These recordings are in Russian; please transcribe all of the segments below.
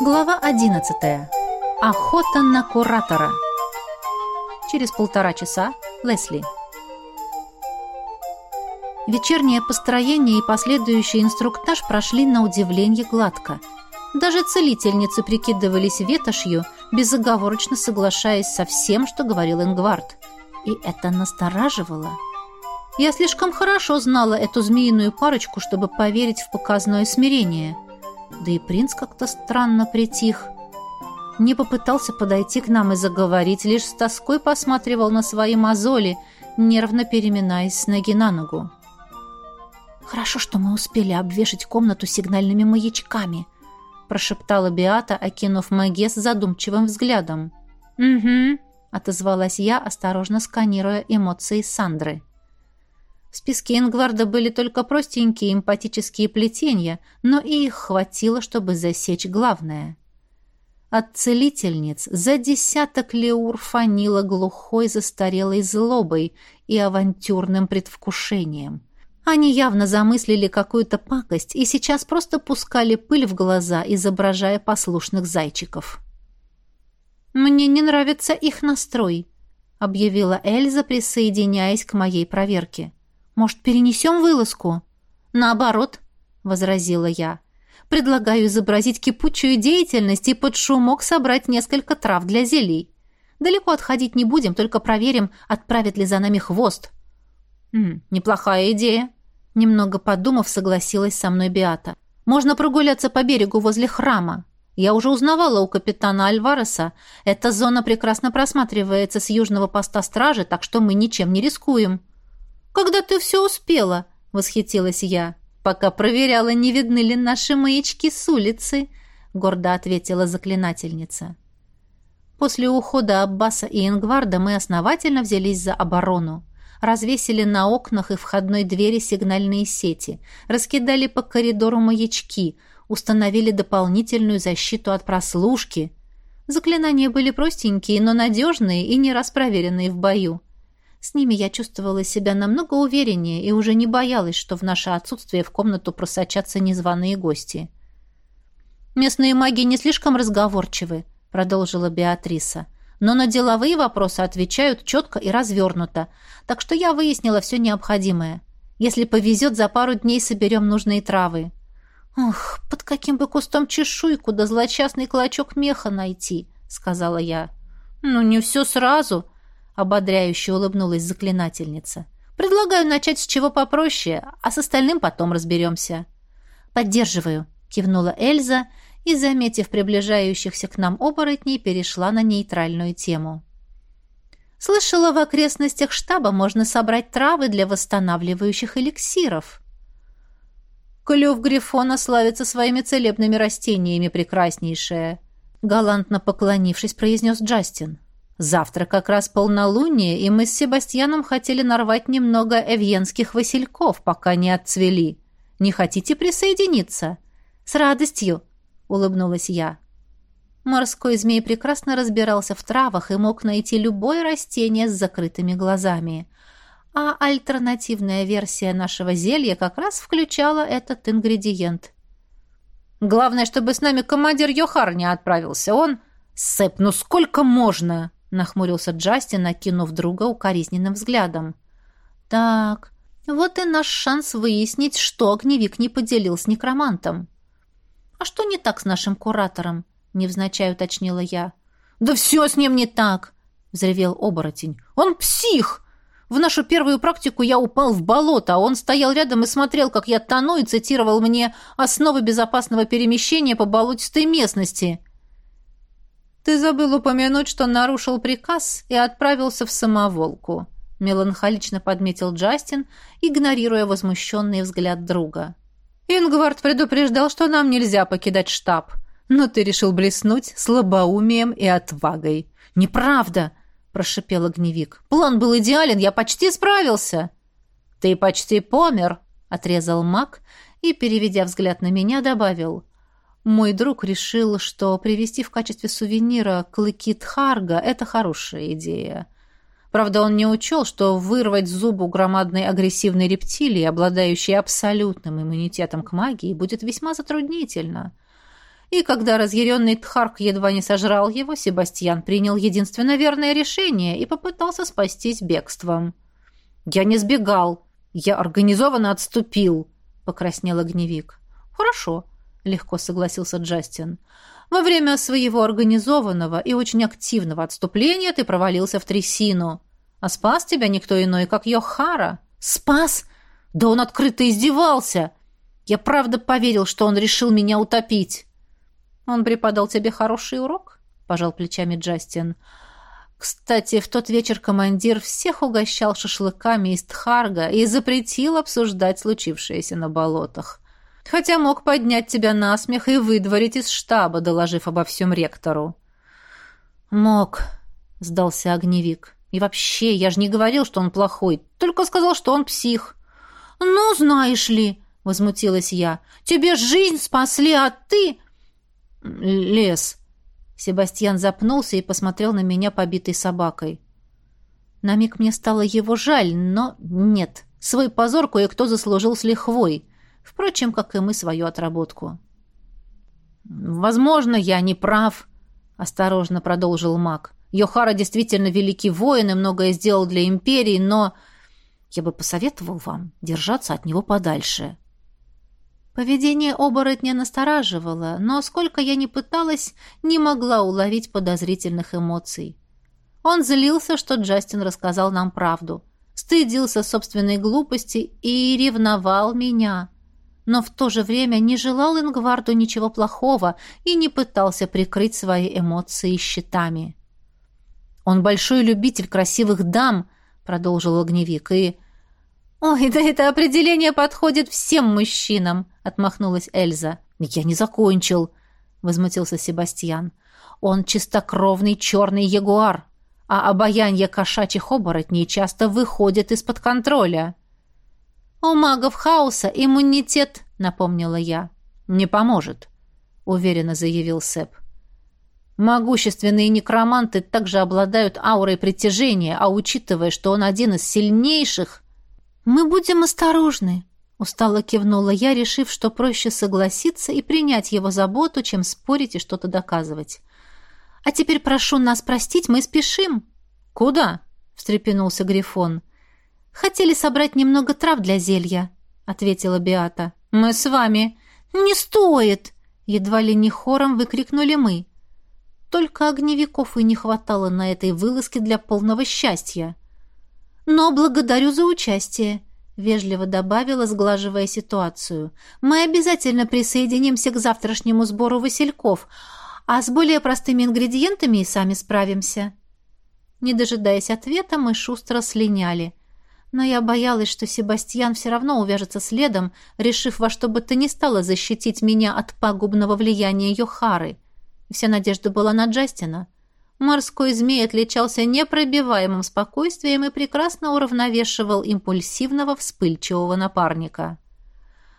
Глава 11. Охота на куратора. Через полтора часа Лесли. Вечернее построение и последующий инструктаж прошли на удивление гладко. Даже целительницы прикидывались ветошью, безоговорочно соглашаясь со всем, что говорил Ингвард. И это настораживало. Я слишком хорошо знала эту змеиную парочку, чтобы поверить в показное смирение. Да и принц как-то странно притих. Не попытался подойти к нам и заговорить, лишь с тоской посматривал на свои мозоли, нервно переминаясь с ноги на ногу. «Хорошо, что мы успели обвешать комнату сигнальными маячками», прошептала Биата, окинув Магес задумчивым взглядом. «Угу», — отозвалась я, осторожно сканируя эмоции Сандры. В списке Ингварда были только простенькие эмпатические плетения, но и их хватило, чтобы засечь главное. От целительниц за десяток леур фанило глухой застарелой злобой и авантюрным предвкушением. Они явно замыслили какую-то пакость и сейчас просто пускали пыль в глаза, изображая послушных зайчиков. «Мне не нравится их настрой», — объявила Эльза, присоединяясь к моей проверке. «Может, перенесем вылазку?» «Наоборот», — возразила я. «Предлагаю изобразить кипучую деятельность и под шумок собрать несколько трав для зелий. Далеко отходить не будем, только проверим, отправит ли за нами хвост». «М, «Неплохая идея», Немного подумав, согласилась со мной Биата. «Можно прогуляться по берегу возле храма. Я уже узнавала у капитана Альвареса. Эта зона прекрасно просматривается с южного поста стражи, так что мы ничем не рискуем». «Когда ты все успела?» — восхитилась я. «Пока проверяла, не видны ли наши маячки с улицы», — гордо ответила заклинательница. После ухода Аббаса и Ингварда мы основательно взялись за оборону развесили на окнах и входной двери сигнальные сети, раскидали по коридору маячки, установили дополнительную защиту от прослушки. Заклинания были простенькие, но надежные и не раз проверенные в бою. С ними я чувствовала себя намного увереннее и уже не боялась, что в наше отсутствие в комнату просочатся незваные гости. «Местные маги не слишком разговорчивы», — продолжила Беатриса но на деловые вопросы отвечают четко и развернуто, так что я выяснила все необходимое. Если повезет, за пару дней соберем нужные травы. «Ох, под каким бы кустом чешуйку да злочастный клочок меха найти», — сказала я. «Ну, не все сразу», — ободряюще улыбнулась заклинательница. «Предлагаю начать с чего попроще, а с остальным потом разберемся». «Поддерживаю», — кивнула Эльза, — и, заметив приближающихся к нам оборотней, перешла на нейтральную тему. «Слышала, в окрестностях штаба можно собрать травы для восстанавливающих эликсиров». «Клюв Грифона славится своими целебными растениями, прекраснейшая», галантно поклонившись, произнес Джастин. «Завтра как раз полнолуние, и мы с Себастьяном хотели нарвать немного эвьенских васильков, пока не отцвели. Не хотите присоединиться?» «С радостью», — улыбнулась я. Морской змей прекрасно разбирался в травах и мог найти любое растение с закрытыми глазами. А альтернативная версия нашего зелья как раз включала этот ингредиент. «Главное, чтобы с нами командир Йохар не отправился. Он...» «Сэп, ну сколько можно?» — нахмурился Джастин, накинув друга укоризненным взглядом. «Так, вот и наш шанс выяснить, что огневик не поделил с некромантом». «А что не так с нашим куратором?» — невзначай уточнила я. «Да все с ним не так!» — взревел оборотень. «Он псих! В нашу первую практику я упал в болото, а он стоял рядом и смотрел, как я тону, и цитировал мне основы безопасного перемещения по болотистой местности». «Ты забыл упомянуть, что нарушил приказ и отправился в самоволку», — меланхолично подметил Джастин, игнорируя возмущенный взгляд друга. Ингвард предупреждал, что нам нельзя покидать штаб. Но ты решил блеснуть слабоумием и отвагой. Неправда, прошипел огневик. План был идеален, я почти справился. Ты почти помер, отрезал маг и, переведя взгляд на меня, добавил: мой друг решил, что привезти в качестве сувенира клыки Тхарга – это хорошая идея. Правда, он не учел, что вырвать зубу громадной агрессивной рептилии, обладающей абсолютным иммунитетом к магии, будет весьма затруднительно. И когда разъяренный Тхарк едва не сожрал его, Себастьян принял единственно верное решение и попытался спастись бегством. «Я не сбегал. Я организованно отступил», — покраснел огневик. «Хорошо», — легко согласился Джастин. «Во время своего организованного и очень активного отступления ты провалился в трясину. А спас тебя никто иной, как Йохара». «Спас? Да он открыто издевался!» Я правда поверил, что он решил меня утопить. Он преподал тебе хороший урок? Пожал плечами Джастин. Кстати, в тот вечер командир всех угощал шашлыками из Тхарга и запретил обсуждать случившееся на болотах. Хотя мог поднять тебя на смех и выдворить из штаба, доложив обо всем ректору. «Мог», — сдался огневик. «И вообще, я же не говорил, что он плохой, только сказал, что он псих». «Ну, знаешь ли», возмутилась я. «Тебе жизнь спасли, а ты...» «Лес». Себастьян запнулся и посмотрел на меня побитой собакой. На миг мне стало его жаль, но нет. Свой позор кое-кто заслужил с лихвой. Впрочем, как и мы свою отработку. «Возможно, я не прав», — осторожно продолжил маг. «Йохара действительно великий воин и многое сделал для империи, но я бы посоветовал вам держаться от него подальше». Поведение оборотня настораживало, но сколько я ни пыталась, не могла уловить подозрительных эмоций. Он злился, что Джастин рассказал нам правду, стыдился собственной глупости и ревновал меня, но в то же время не желал Ингварду ничего плохого и не пытался прикрыть свои эмоции щитами. «Он большой любитель красивых дам», — продолжил огневик, — «и...» «Ой, да это определение подходит всем мужчинам», — отмахнулась Эльза. «Я не закончил», — возмутился Себастьян. «Он чистокровный черный ягуар, а обаяние кошачьих оборотней часто выходит из-под контроля». «У магов хаоса иммунитет», — напомнила я. «Не поможет», — уверенно заявил Сэп. Могущественные некроманты также обладают аурой притяжения, а учитывая, что он один из сильнейших, «Мы будем осторожны», — устало кивнула я, решив, что проще согласиться и принять его заботу, чем спорить и что-то доказывать. «А теперь прошу нас простить, мы спешим». «Куда?» — встрепенулся Грифон. «Хотели собрать немного трав для зелья», — ответила Биата. «Мы с вами». «Не стоит!» — едва ли не хором выкрикнули мы. Только огневиков и не хватало на этой вылазке для полного счастья. «Но благодарю за участие», — вежливо добавила, сглаживая ситуацию. «Мы обязательно присоединимся к завтрашнему сбору васильков, а с более простыми ингредиентами и сами справимся». Не дожидаясь ответа, мы шустро слиняли. Но я боялась, что Себастьян все равно увяжется следом, решив во что бы то ни стало защитить меня от пагубного влияния Йохары. Вся надежда была на Джастина — Морской змей отличался непробиваемым спокойствием и прекрасно уравновешивал импульсивного вспыльчивого напарника.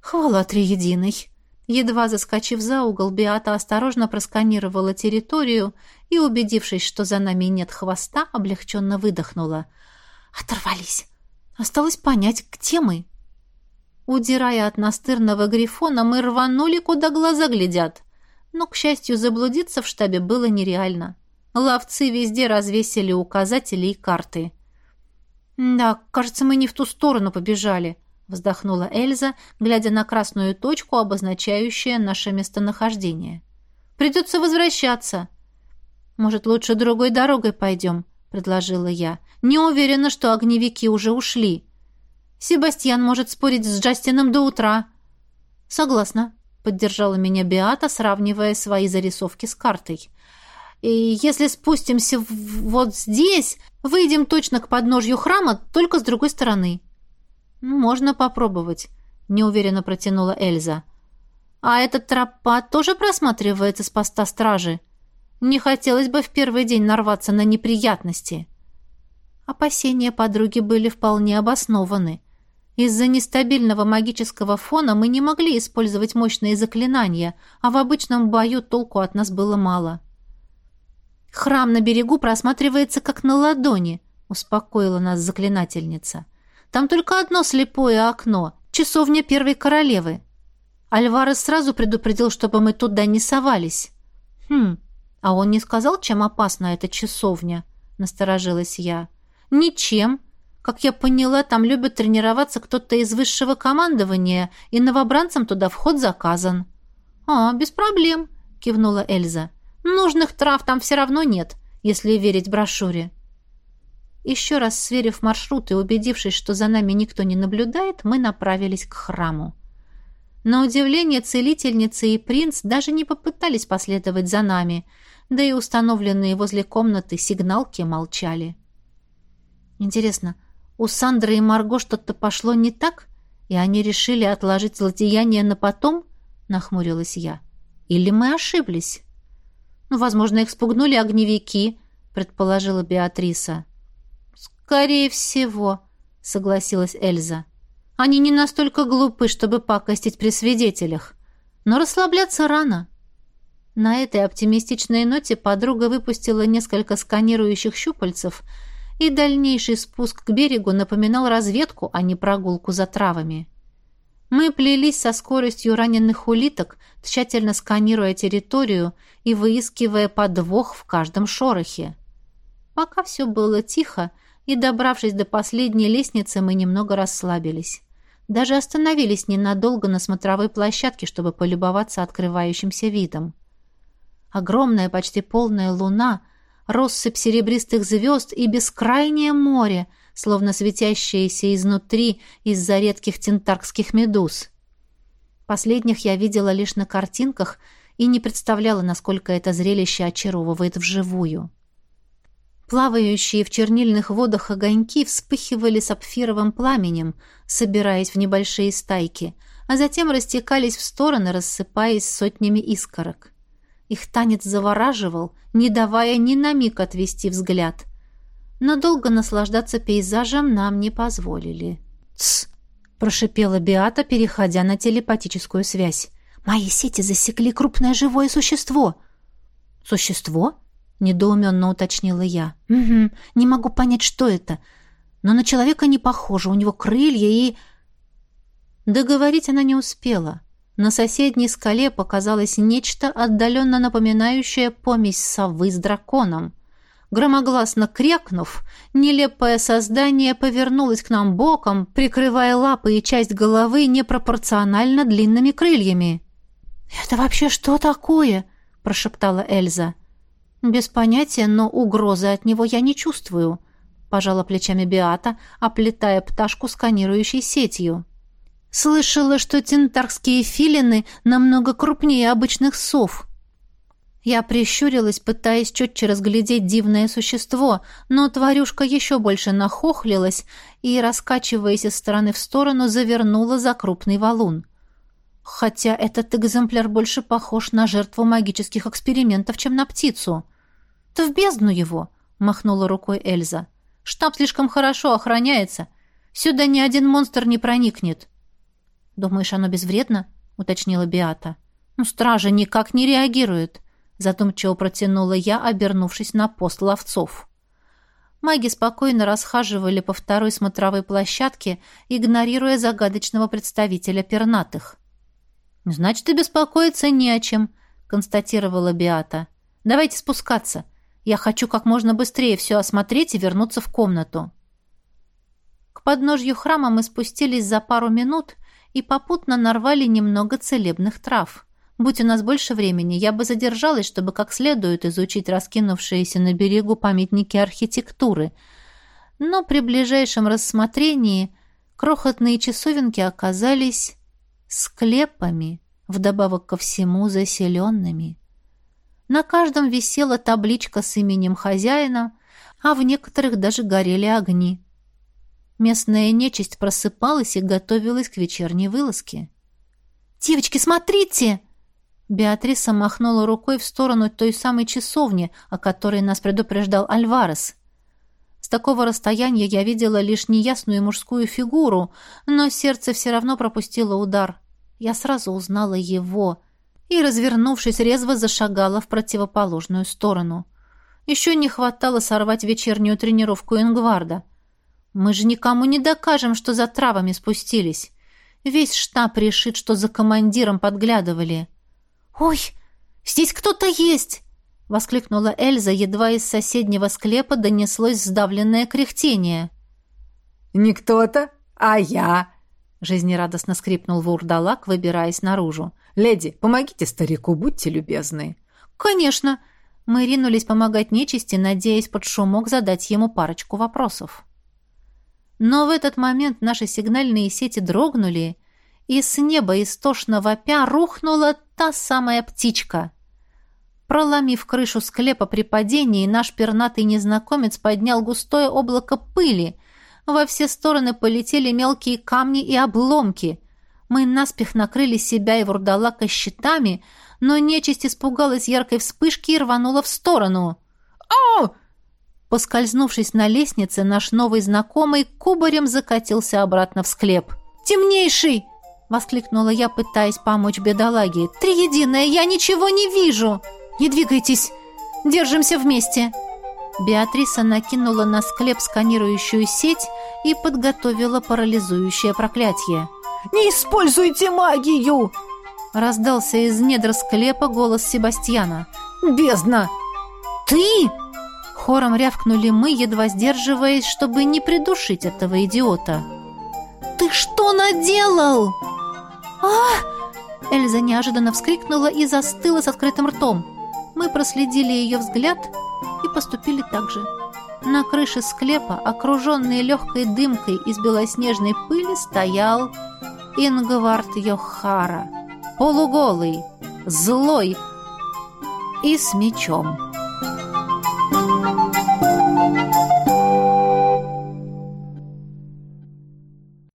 «Хвала триединой!» Едва заскочив за угол, Биата осторожно просканировала территорию и, убедившись, что за нами нет хвоста, облегченно выдохнула. «Оторвались! Осталось понять, где мы!» Удирая от настырного грифона, мы рванули, куда глаза глядят. Но, к счастью, заблудиться в штабе было нереально. Ловцы везде развесили указатели и карты. «Да, кажется, мы не в ту сторону побежали», — вздохнула Эльза, глядя на красную точку, обозначающую наше местонахождение. «Придется возвращаться». «Может, лучше другой дорогой пойдем?» — предложила я. «Не уверена, что огневики уже ушли. Себастьян может спорить с Джастином до утра». «Согласна», — поддержала меня Биата, сравнивая свои зарисовки с картой. И если спустимся вот здесь, выйдем точно к подножью храма, только с другой стороны. Можно попробовать, неуверенно протянула Эльза. А этот тропа тоже просматривается с поста стражи. Не хотелось бы в первый день нарваться на неприятности. Опасения подруги были вполне обоснованы. Из-за нестабильного магического фона мы не могли использовать мощные заклинания, а в обычном бою толку от нас было мало. — Храм на берегу просматривается как на ладони, успокоила нас заклинательница. Там только одно слепое окно, часовня первой королевы. Альварес сразу предупредил, чтобы мы туда не совались. Хм, а он не сказал, чем опасна эта часовня? Насторожилась я. Ничем. Как я поняла, там любят тренироваться кто-то из высшего командования, и новобранцам туда вход заказан. А, без проблем, кивнула Эльза. Нужных трав там все равно нет, если верить брошюре. Еще раз сверив маршрут и убедившись, что за нами никто не наблюдает, мы направились к храму. На удивление целительницы и принц даже не попытались последовать за нами, да и установленные возле комнаты сигналки молчали. Интересно, у Сандры и Марго что-то пошло не так, и они решили отложить злодеяние на потом? Нахмурилась я. Или мы ошиблись? Ну, возможно, их спугнули огневики, предположила Беатриса. Скорее всего, согласилась Эльза. Они не настолько глупы, чтобы пакостить при свидетелях. Но расслабляться рано. На этой оптимистичной ноте подруга выпустила несколько сканирующих щупальцев, и дальнейший спуск к берегу напоминал разведку, а не прогулку за травами. Мы плелись со скоростью раненых улиток, тщательно сканируя территорию и выискивая подвох в каждом шорохе. Пока все было тихо, и, добравшись до последней лестницы, мы немного расслабились. Даже остановились ненадолго на смотровой площадке, чтобы полюбоваться открывающимся видом. Огромная, почти полная луна, россыпь серебристых звезд и бескрайнее море, словно светящееся изнутри из-за редких тентаркских медуз. Последних я видела лишь на картинках и не представляла, насколько это зрелище очаровывает вживую. Плавающие в чернильных водах огоньки вспыхивали сапфировым пламенем, собираясь в небольшие стайки, а затем растекались в стороны, рассыпаясь сотнями искорок. Их танец завораживал, не давая ни на миг отвести взгляд. Но долго наслаждаться пейзажем нам не позволили. «Тсс!» — прошипела Биата, переходя на телепатическую связь. «Мои сети засекли крупное живое существо!» «Существо?» недоуменно уточнила я. Угу, не могу понять, что это. Но на человека не похоже, у него крылья и... Договорить она не успела. На соседней скале показалось нечто, отдаленно напоминающее помесь совы с драконом. Громогласно крякнув, нелепое создание повернулось к нам боком, прикрывая лапы и часть головы непропорционально длинными крыльями. «Это вообще что такое?» – прошептала Эльза. «Без понятия, но угрозы от него я не чувствую», — пожала плечами Биата, оплетая пташку сканирующей сетью. «Слышала, что тентарские филины намного крупнее обычных сов». Я прищурилась, пытаясь четче разглядеть дивное существо, но тварюшка еще больше нахохлилась и, раскачиваясь из стороны в сторону, завернула за крупный валун. Хотя этот экземпляр больше похож на жертву магических экспериментов, чем на птицу. «Да в бездну его!» — махнула рукой Эльза. «Штаб слишком хорошо охраняется. Сюда ни один монстр не проникнет». «Думаешь, оно безвредно?» — уточнила Биата. «Ну, стража никак не реагирует», — задумчиво протянула я, обернувшись на пост ловцов. Маги спокойно расхаживали по второй смотровой площадке, игнорируя загадочного представителя пернатых. «Значит, и беспокоиться не о чем», — констатировала Биата. «Давайте спускаться. Я хочу как можно быстрее все осмотреть и вернуться в комнату. К подножью храма мы спустились за пару минут и попутно нарвали немного целебных трав. Будь у нас больше времени, я бы задержалась, чтобы как следует изучить раскинувшиеся на берегу памятники архитектуры. Но при ближайшем рассмотрении крохотные часовенки оказались склепами, вдобавок ко всему заселенными. На каждом висела табличка с именем хозяина, а в некоторых даже горели огни. Местная нечисть просыпалась и готовилась к вечерней вылазке. «Девочки, смотрите!» Беатриса махнула рукой в сторону той самой часовни, о которой нас предупреждал Альварес. С такого расстояния я видела лишь неясную мужскую фигуру, но сердце все равно пропустило удар. Я сразу узнала его — и, развернувшись, резво зашагала в противоположную сторону. Еще не хватало сорвать вечернюю тренировку Ингварда. Мы же никому не докажем, что за травами спустились. Весь штаб решит, что за командиром подглядывали. «Ой, здесь кто-то есть!» — воскликнула Эльза, едва из соседнего склепа донеслось сдавленное кряхтение. «Не кто-то, а я!» — жизнерадостно скрипнул вурдалак, выбираясь наружу. «Леди, помогите старику, будьте любезны». «Конечно!» Мы ринулись помогать нечисти, надеясь под шумок задать ему парочку вопросов. Но в этот момент наши сигнальные сети дрогнули, и с неба истошно вопя рухнула та самая птичка. Проломив крышу склепа при падении, наш пернатый незнакомец поднял густое облако пыли. Во все стороны полетели мелкие камни и обломки. Мы наспех накрыли себя и вурдалака щитами — но нечисть испугалась яркой вспышки и рванула в сторону. «О!» Поскользнувшись на лестнице, наш новый знакомый кубарем закатился обратно в склеп. «Темнейший!» — воскликнула я, пытаясь помочь бедолаге. «Триединое, я ничего не вижу! Не двигайтесь! Держимся вместе!» Беатриса накинула на склеп сканирующую сеть и подготовила парализующее проклятие. «Не используйте магию!» Раздался из недр склепа голос Себастьяна. «Бездна!» «Ты!» Хором рявкнули мы, едва сдерживаясь, чтобы не придушить этого идиота. «Ты что наделал?» а Эльза неожиданно вскрикнула и застыла с открытым ртом. Мы проследили ее взгляд и поступили так же. На крыше склепа, окруженный легкой дымкой из белоснежной пыли, стоял Ингвард Йохара полуголый, злой и с мечом.